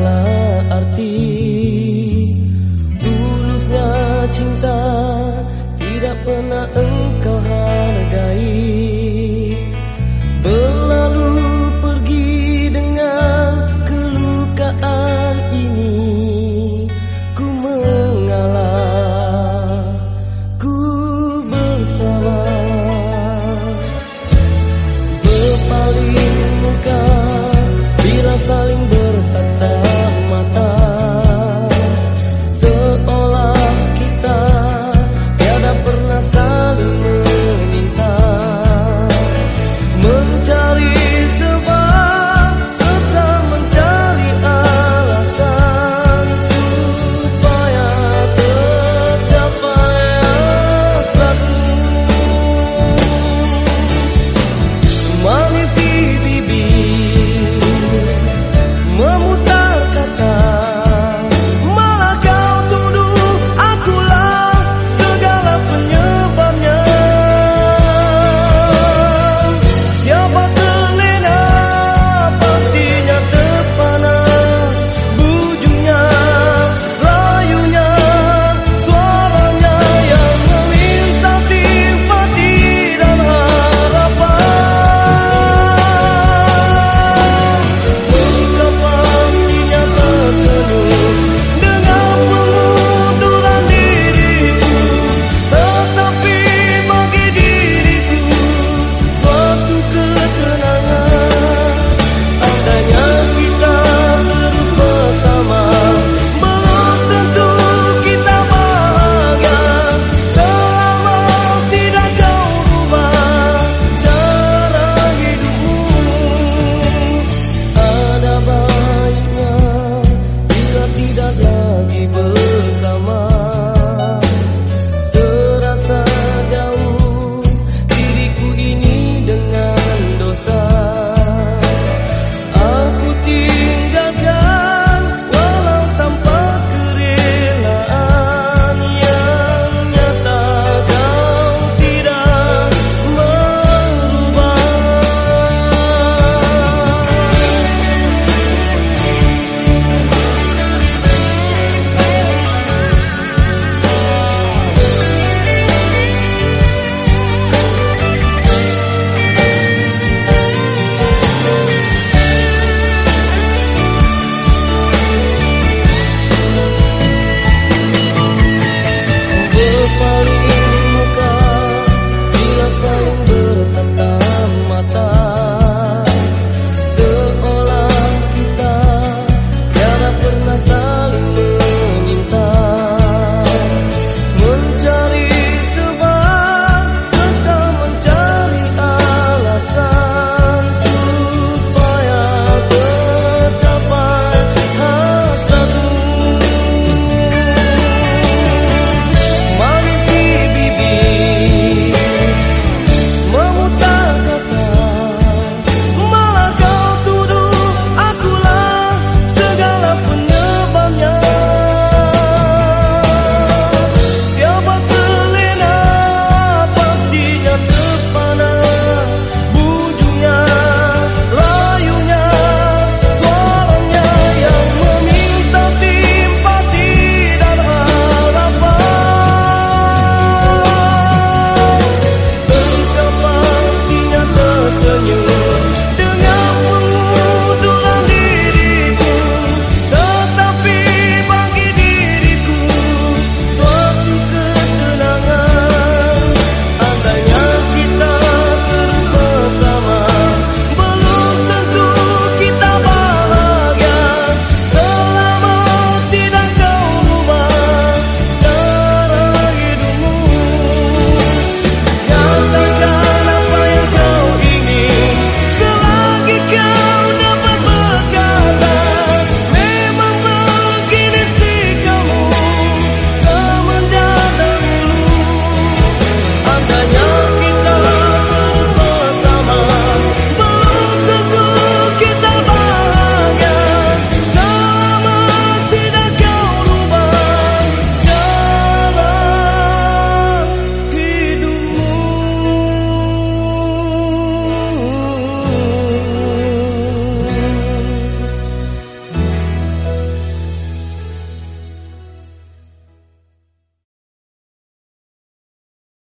segala arti